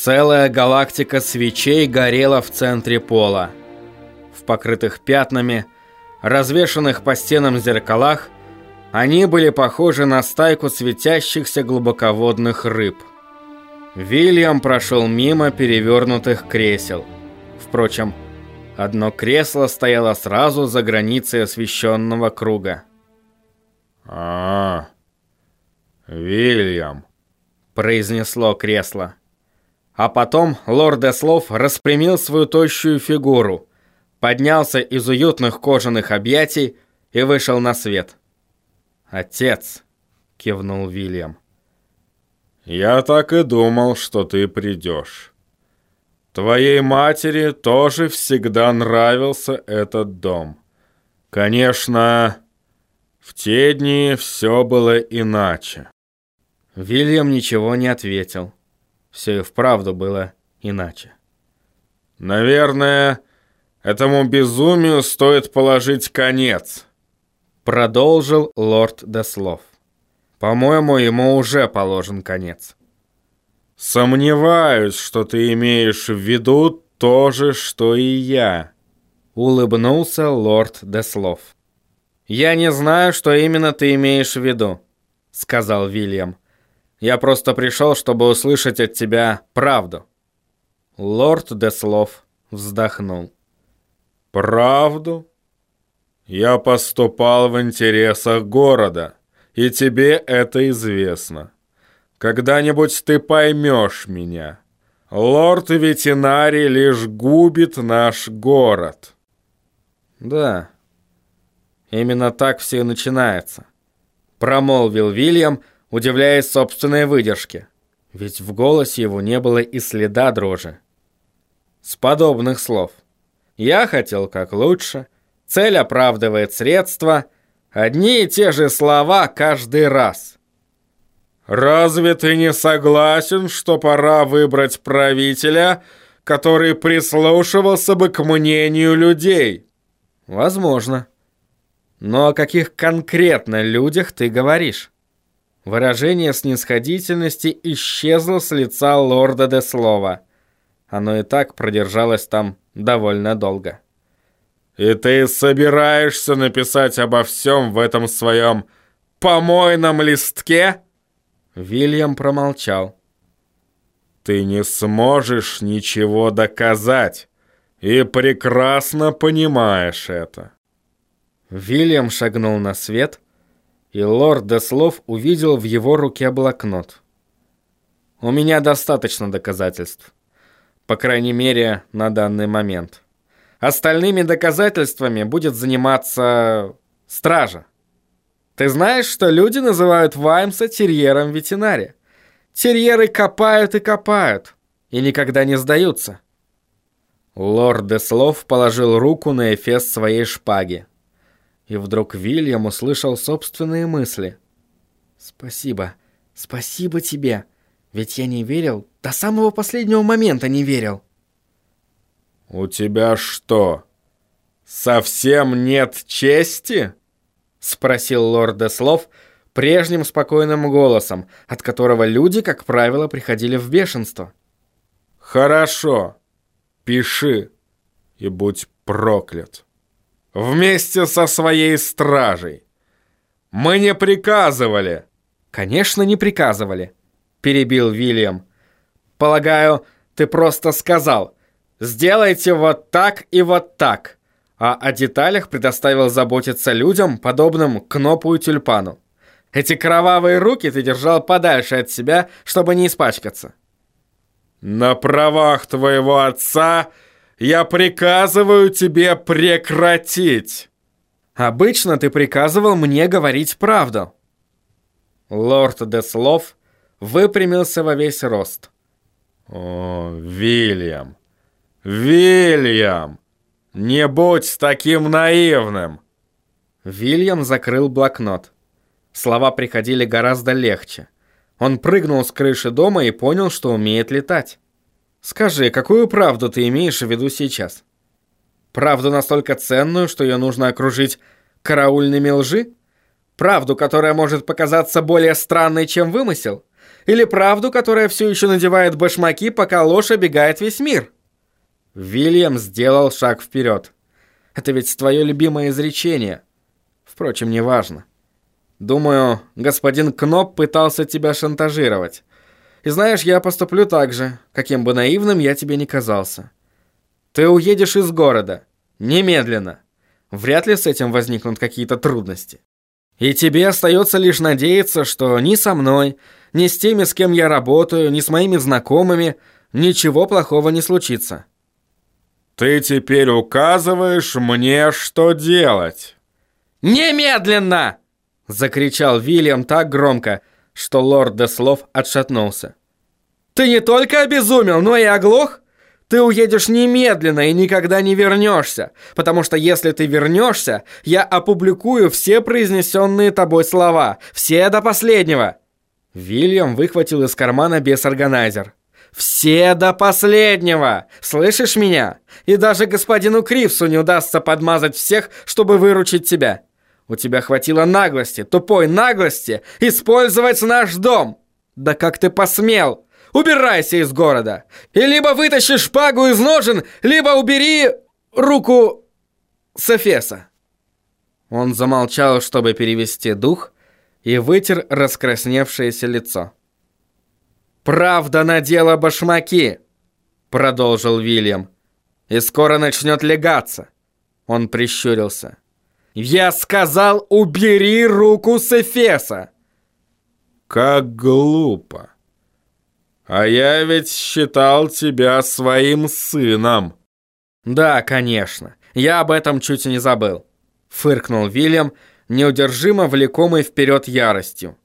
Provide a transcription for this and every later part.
Целая галактика свечей горела в центре пола. В покрытых пятнами, развешанных по стенам зеркалах, они были похожи на стайку светящихся глубоководных рыб. Вильям прошел мимо перевернутых кресел. Впрочем, одно кресло стояло сразу за границей освещенного круга. а, -а Вильям», — произнесло кресло. А потом лорд Эслов распрямил свою тощую фигуру, поднялся из уютных кожаных объятий и вышел на свет. «Отец!» — кивнул Вильям. «Я так и думал, что ты придешь. Твоей матери тоже всегда нравился этот дом. Конечно, в те дни все было иначе». Вильям ничего не ответил. Все и вправду было иначе. «Наверное, этому безумию стоит положить конец», Продолжил лорд Деслов. По-моему, ему уже положен конец. Сомневаюсь, что ты имеешь в виду то же, что и я. Улыбнулся лорд Деслов. Я не знаю, что именно ты имеешь в виду, сказал Вильям. Я просто пришел, чтобы услышать от тебя правду. Лорд Деслов вздохнул. Правду? Я поступал в интересах города, и тебе это известно. Когда-нибудь ты поймешь меня. Лорд ветеринарий лишь губит наш город. Да, именно так все и начинается. Промолвил Вильям, удивляясь собственной выдержке. Ведь в голосе его не было и следа дрожи. С подобных слов. Я хотел как лучше — Цель оправдывает средства. Одни и те же слова каждый раз. «Разве ты не согласен, что пора выбрать правителя, который прислушивался бы к мнению людей?» «Возможно. Но о каких конкретно людях ты говоришь?» Выражение снисходительности исчезло с лица лорда де Слова. Оно и так продержалось там довольно долго. И ты собираешься написать обо всем в этом своем помойном листке?» Вильям промолчал. «Ты не сможешь ничего доказать, и прекрасно понимаешь это». Вильям шагнул на свет, и лорд Деслов увидел в его руке блокнот. «У меня достаточно доказательств. По крайней мере, на данный момент». Остальными доказательствами будет заниматься стража. Ты знаешь, что люди называют Ваймса терьером ветеринаре? Терьеры копают и копают, и никогда не сдаются. Лорд Деслов положил руку на эфес своей шпаги. И вдруг Вильям услышал собственные мысли. «Спасибо, спасибо тебе, ведь я не верил, до самого последнего момента не верил». «У тебя что, совсем нет чести?» — спросил лорд Деслов прежним спокойным голосом, от которого люди, как правило, приходили в бешенство. «Хорошо, пиши и будь проклят. Вместе со своей стражей. Мы не приказывали!» «Конечно, не приказывали», — перебил Вильям. «Полагаю, ты просто сказал — Сделайте вот так и вот так. А о деталях предоставил заботиться людям, подобным Кнопу и Тюльпану. Эти кровавые руки ты держал подальше от себя, чтобы не испачкаться. На правах твоего отца я приказываю тебе прекратить. Обычно ты приказывал мне говорить правду. Лорд Деслов выпрямился во весь рост. О, Вильям, «Вильям! Не будь таким наивным!» Вильям закрыл блокнот. Слова приходили гораздо легче. Он прыгнул с крыши дома и понял, что умеет летать. «Скажи, какую правду ты имеешь в виду сейчас? Правду настолько ценную, что ее нужно окружить караульными лжи? Правду, которая может показаться более странной, чем вымысел? Или правду, которая все еще надевает башмаки, пока ложь обегает весь мир?» Вильям сделал шаг вперед. «Это ведь твое любимое изречение. Впрочем, неважно. Думаю, господин Кноп пытался тебя шантажировать. И знаешь, я поступлю так же, каким бы наивным я тебе не казался. Ты уедешь из города. Немедленно. Вряд ли с этим возникнут какие-то трудности. И тебе остается лишь надеяться, что ни со мной, ни с теми, с кем я работаю, ни с моими знакомыми ничего плохого не случится. Ты теперь указываешь мне, что делать. Немедленно! закричал Вильям так громко, что лорд Деслов отшатнулся. Ты не только обезумел, но и оглох? Ты уедешь немедленно и никогда не вернешься, потому что если ты вернешься, я опубликую все произнесенные тобой слова, все до последнего». Вильям выхватил из кармана бес-органайзер. «Все до последнего! Слышишь меня? И даже господину Кривсу не удастся подмазать всех, чтобы выручить тебя. У тебя хватило наглости, тупой наглости, использовать наш дом! Да как ты посмел!» Убирайся из города! И либо вытащи шпагу из ножен, либо убери руку с Эфеса!» Он замолчал, чтобы перевести дух, и вытер раскрасневшееся лицо. «Правда надела башмаки!» — продолжил Вильям. «И скоро начнет легаться!» Он прищурился. «Я сказал, убери руку с Эфеса!» «Как глупо!» А я ведь считал тебя своим сыном. Да, конечно. Я об этом чуть и не забыл. Фыркнул Вильям, неудержимо влекомый вперед яростью.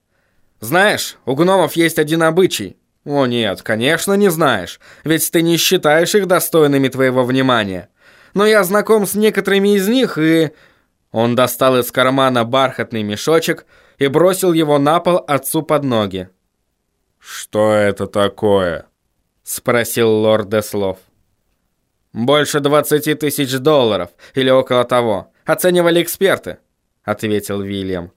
Знаешь, у гномов есть один обычай. О нет, конечно, не знаешь, ведь ты не считаешь их достойными твоего внимания. Но я знаком с некоторыми из них и... Он достал из кармана бархатный мешочек и бросил его на пол отцу под ноги. «Что это такое?» — спросил лорд Деслов. «Больше двадцати тысяч долларов, или около того. Оценивали эксперты», — ответил Вильям.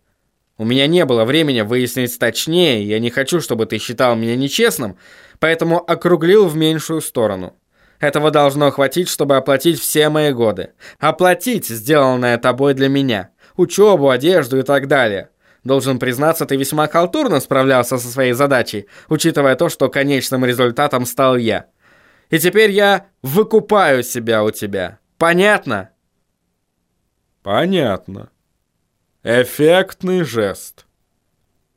«У меня не было времени выяснить точнее, я не хочу, чтобы ты считал меня нечестным, поэтому округлил в меньшую сторону. Этого должно хватить, чтобы оплатить все мои годы. Оплатить сделанное тобой для меня. Учебу, одежду и так далее. Должен признаться, ты весьма халтурно справлялся со своей задачей, учитывая то, что конечным результатом стал я. И теперь я выкупаю себя у тебя. Понятно? Понятно. Эффектный жест.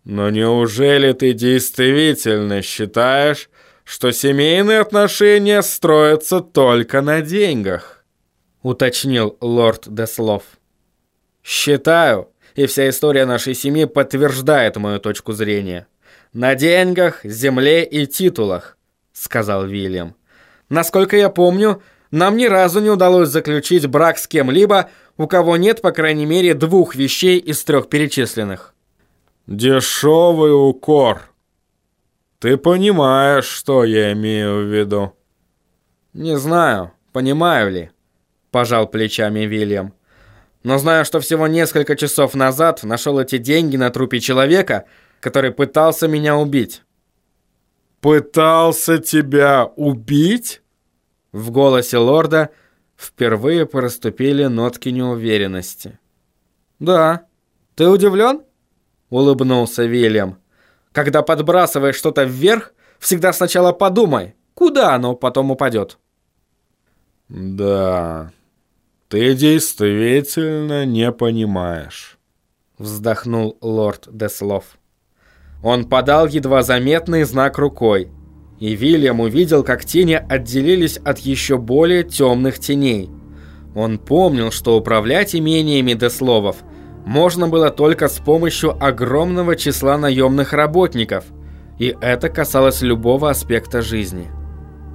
Но неужели ты действительно считаешь, что семейные отношения строятся только на деньгах? Уточнил лорд Деслов. Считаю, и вся история нашей семьи подтверждает мою точку зрения. На деньгах, земле и титулах, сказал Вильям. Насколько я помню, нам ни разу не удалось заключить брак с кем-либо, у кого нет, по крайней мере, двух вещей из трех перечисленных. Дешевый укор. Ты понимаешь, что я имею в виду? Не знаю, понимаю ли, пожал плечами Вильям но знаю, что всего несколько часов назад нашел эти деньги на трупе человека, который пытался меня убить. «Пытался тебя убить?» В голосе лорда впервые проступили нотки неуверенности. «Да. Ты удивлен?» — улыбнулся Вильям. «Когда подбрасываешь что-то вверх, всегда сначала подумай, куда оно потом упадет». «Да», «Ты действительно не понимаешь», — вздохнул лорд Деслов. Он подал едва заметный знак рукой, и Вильям увидел, как тени отделились от еще более темных теней. Он помнил, что управлять имениями Десловов можно было только с помощью огромного числа наемных работников, и это касалось любого аспекта жизни.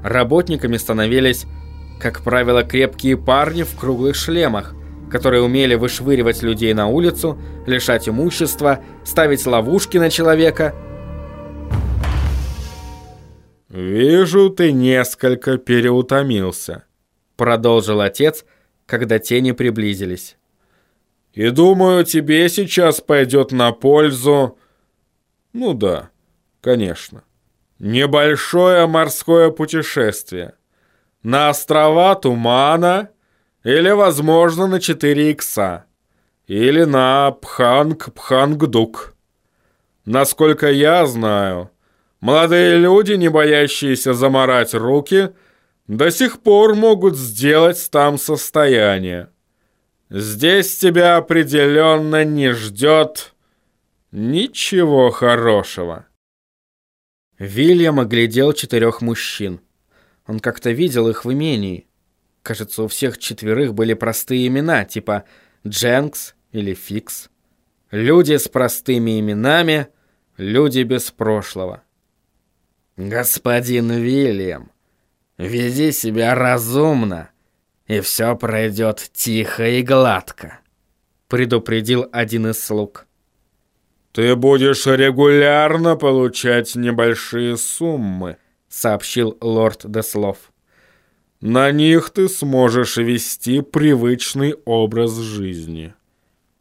Работниками становились как правило, крепкие парни в круглых шлемах, которые умели вышвыривать людей на улицу, лишать имущества, ставить ловушки на человека. «Вижу, ты несколько переутомился», — продолжил отец, когда тени приблизились. «И думаю, тебе сейчас пойдет на пользу... Ну да, Конечно. Небольшое морское путешествие. На острова Тумана или, возможно, на 4 икса. Или на Пханг-Пхангдук. Насколько я знаю, молодые люди, не боящиеся заморать руки, до сих пор могут сделать там состояние. Здесь тебя определенно не ждет ничего хорошего. Вильям оглядел четырех мужчин. Он как-то видел их в имении. Кажется, у всех четверых были простые имена, типа Дженкс или Фикс. Люди с простыми именами, люди без прошлого. «Господин Вильям, веди себя разумно, и все пройдет тихо и гладко», — предупредил один из слуг. «Ты будешь регулярно получать небольшие суммы», — сообщил лорд Деслов. На них ты сможешь вести привычный образ жизни.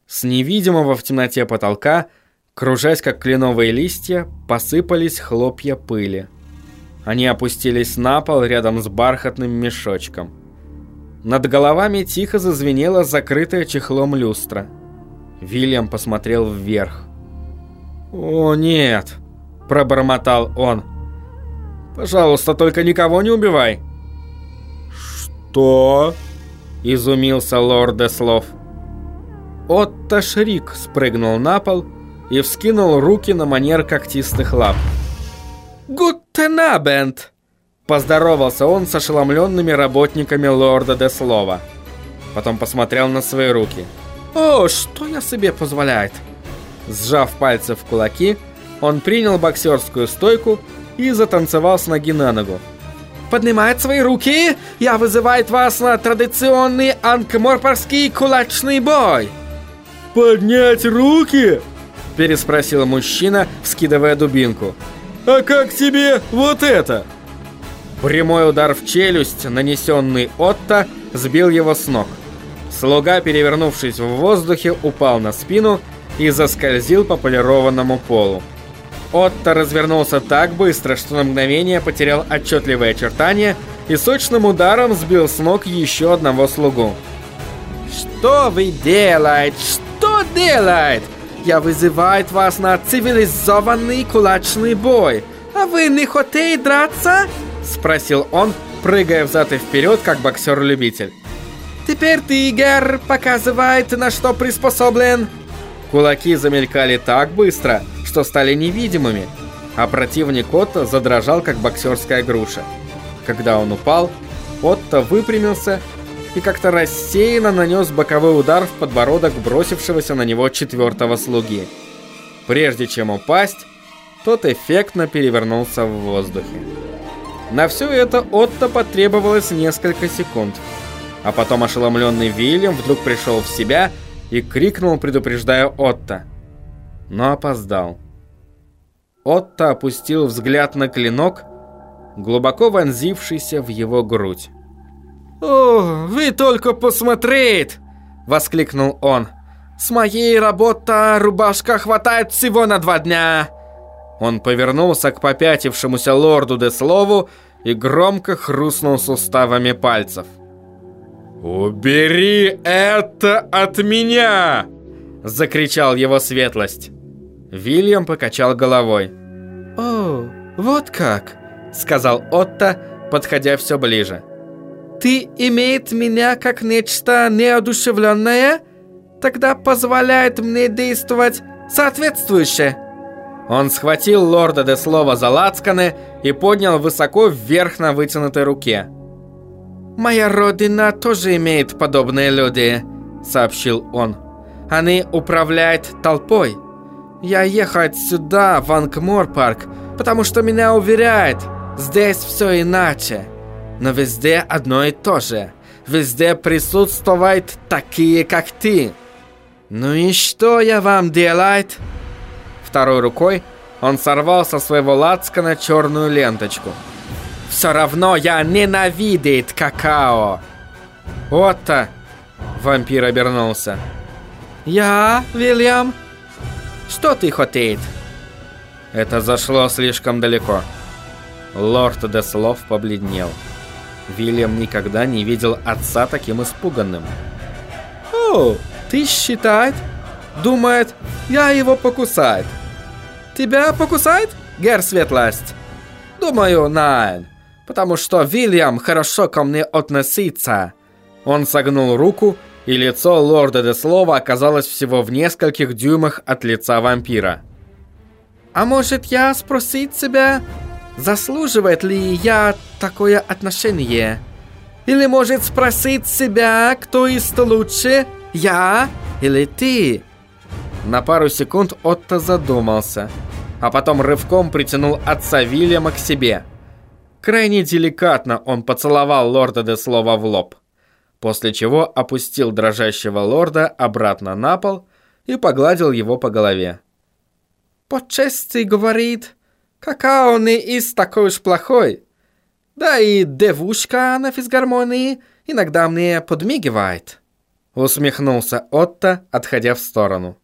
С невидимого в темноте потолка, кружась как кленовые листья, посыпались хлопья пыли. Они опустились на пол рядом с бархатным мешочком. Над головами тихо зазвенела закрытая чехлом люстра. Вильям посмотрел вверх. «О, нет!» – пробормотал он. «Пожалуйста, только никого не убивай!» «Что?» – изумился лорд Деслов. Отто Шрик спрыгнул на пол и вскинул руки на манер когтистых лап. «Гуттенабенд!» – поздоровался он с ошеломленными работниками лорда Деслова. Потом посмотрел на свои руки. «О, что я себе позволяет?» Сжав пальцы в кулаки, он принял боксерскую стойку и затанцевал с ноги на ногу поднимает свои руки, я вызываю вас на традиционный анкморпорский кулачный бой. Поднять руки? Переспросил мужчина, вскидывая дубинку. А как тебе вот это? Прямой удар в челюсть, нанесенный Отто, сбил его с ног. Слуга, перевернувшись в воздухе, упал на спину и заскользил по полированному полу. Отто развернулся так быстро, что на мгновение потерял отчетливые очертания и сочным ударом сбил с ног еще одного слугу. «Что вы делаете? Что делает? Я вызываю вас на цивилизованный кулачный бой. А вы не хотите драться?» Спросил он, прыгая взад и вперед, как боксер-любитель. «Теперь тигр показывает, на что приспособлен». Кулаки замелькали так быстро, что стали невидимыми, а противник Отто задрожал, как боксерская груша. Когда он упал, Отто выпрямился и как-то рассеянно нанес боковой удар в подбородок бросившегося на него четвертого слуги. Прежде чем упасть, тот эффектно перевернулся в воздухе. На все это Отто потребовалось несколько секунд. А потом ошеломленный Вильям вдруг пришел в себя и крикнул, предупреждая Отто. Но опоздал. Отто опустил взгляд на клинок, глубоко вонзившийся в его грудь. «О, вы только посмотреть!» — воскликнул он. «С моей работы рубашка хватает всего на два дня!» Он повернулся к попятившемуся лорду Деслову и громко хрустнул суставами пальцев. «Убери это от меня!» — закричал его светлость. Вильям покачал головой. «О, вот как!» — сказал Отто, подходя все ближе. «Ты имеет меня как нечто неодушевленное? Тогда позволяет мне действовать соответствующе!» Он схватил лорда де слова за лацканы и поднял высоко вверх на вытянутой руке. «Моя родина тоже имеет подобные люди», — сообщил он. «Они управляют толпой. Я ехать сюда, в Ангмор-парк, потому что меня уверяет, здесь все иначе. Но везде одно и то же. Везде присутствуют такие, как ты. Ну и что я вам делает? Второй рукой он сорвал со своего лацкана черную ленточку. Все равно я ненавидит какао. Вот-то. Вампир обернулся. Я, Вильям? Что ты хотел? Это зашло слишком далеко. Лорд Деслов побледнел. Вильям никогда не видел отца таким испуганным. «О, ты считает? Думает, я его покусает. Тебя покусает, гер Светлость?» «Думаю, найн, потому что Вильям хорошо ко мне относится». Он согнул руку, и лицо лорда Деслова оказалось всего в нескольких дюймах от лица вампира. «А может я спросить себя, заслуживает ли я такое отношение? Или может спросить себя, кто из лучше, я или ты?» На пару секунд Отто задумался, а потом рывком притянул отца Вильяма к себе. Крайне деликатно он поцеловал лорда Деслова в лоб после чего опустил дрожащего лорда обратно на пол и погладил его по голове. «По чести говорит, какая он и из такой уж плохой. Да и девушка на физгармонии иногда мне подмигивает». Усмехнулся Отто, отходя в сторону.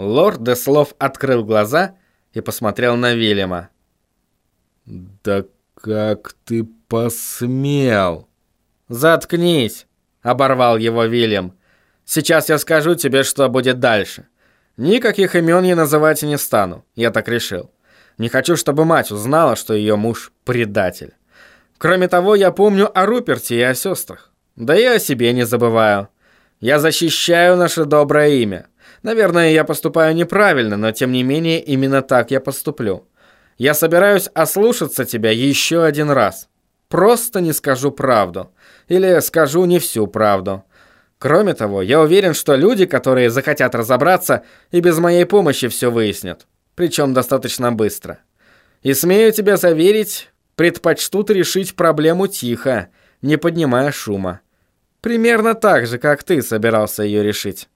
Лорд Деслов открыл глаза и посмотрел на Вильяма. «Да как ты посмел?» «Заткнись!» Оборвал его Вильям. Сейчас я скажу тебе, что будет дальше. Никаких имен я называть не стану. Я так решил. Не хочу, чтобы мать узнала, что ее муж предатель. Кроме того, я помню о Руперте и о сестрах. Да и о себе не забываю. Я защищаю наше доброе имя. Наверное, я поступаю неправильно, но тем не менее именно так я поступлю. Я собираюсь ослушаться тебя еще один раз. Просто не скажу правду. Или скажу не всю правду. Кроме того, я уверен, что люди, которые захотят разобраться, и без моей помощи все выяснят. Причем достаточно быстро. И смею тебя заверить, предпочтут решить проблему тихо, не поднимая шума. Примерно так же, как ты собирался ее решить.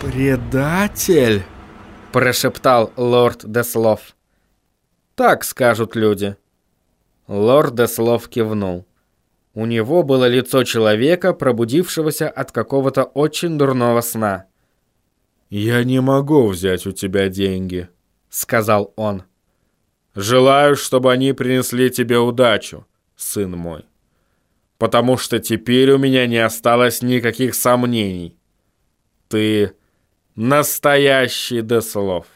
«Предатель!» – прошептал лорд Деслов. «Так скажут люди». Лорд Деслов кивнул. У него было лицо человека, пробудившегося от какого-то очень дурного сна. «Я не могу взять у тебя деньги», — сказал он. «Желаю, чтобы они принесли тебе удачу, сын мой. Потому что теперь у меня не осталось никаких сомнений. Ты настоящий Деслов.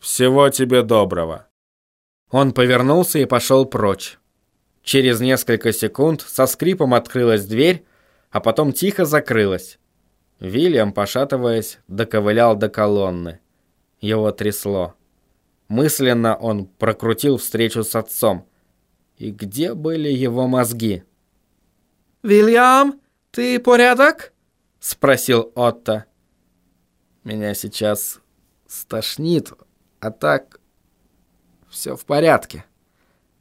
Всего тебе доброго». Он повернулся и пошел прочь. Через несколько секунд со скрипом открылась дверь, а потом тихо закрылась. Вильям, пошатываясь, доковылял до колонны. Его трясло. Мысленно он прокрутил встречу с отцом. И где были его мозги? «Вильям, ты порядок?» — спросил Отто. «Меня сейчас стошнит, а так все в порядке».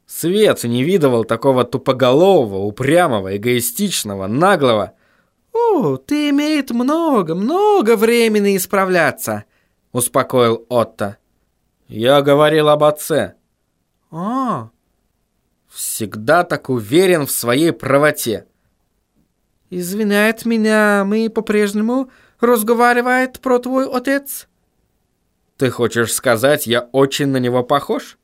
Свет не видывал такого тупоголового, упрямого, эгоистичного, наглого. «О, ты имеет много, много времени исправляться», — успокоил Отто. «Я говорил об отце». «А, всегда так уверен в своей правоте». «Извиняет меня, мы по-прежнему разговаривает про твой отец?» «Ты хочешь сказать, я очень на него похож?»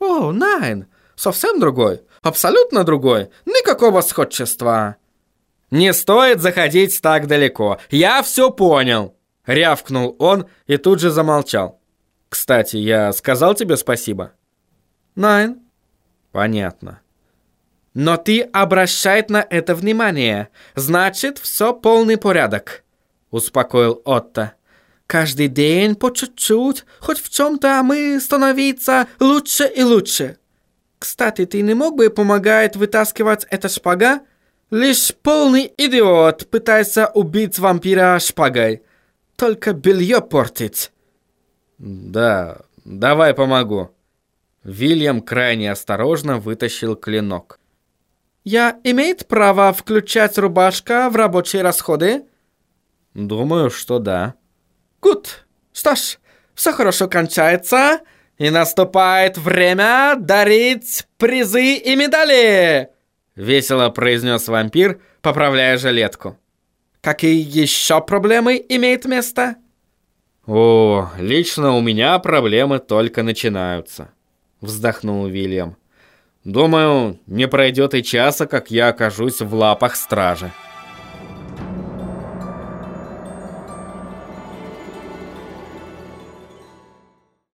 «О, найн, совсем другой, абсолютно другой, никакого сходчества». «Не стоит заходить так далеко, я все понял!» Рявкнул он и тут же замолчал. «Кстати, я сказал тебе спасибо?» «Найн». «Понятно». «Но ты обращай на это внимание, значит, все полный порядок», успокоил Отто. «Каждый день по чуть-чуть, хоть в чем-то мы становиться лучше и лучше». Кстати, ты не мог бы помогать вытаскивать это шпага? Лишь полный идиот пытается убить вампира шпагой. Только белье портить. Да, давай помогу. Вильям крайне осторожно вытащил клинок. Я имеет право включать рубашка в рабочие расходы? Думаю, что да. Гуд. Что ж, все хорошо кончается. И наступает время дарить призы и медали!» Весело произнес вампир, поправляя жилетку. «Какие еще проблемы имеют место?» «О, лично у меня проблемы только начинаются», — вздохнул Вильям. «Думаю, не пройдет и часа, как я окажусь в лапах стражи».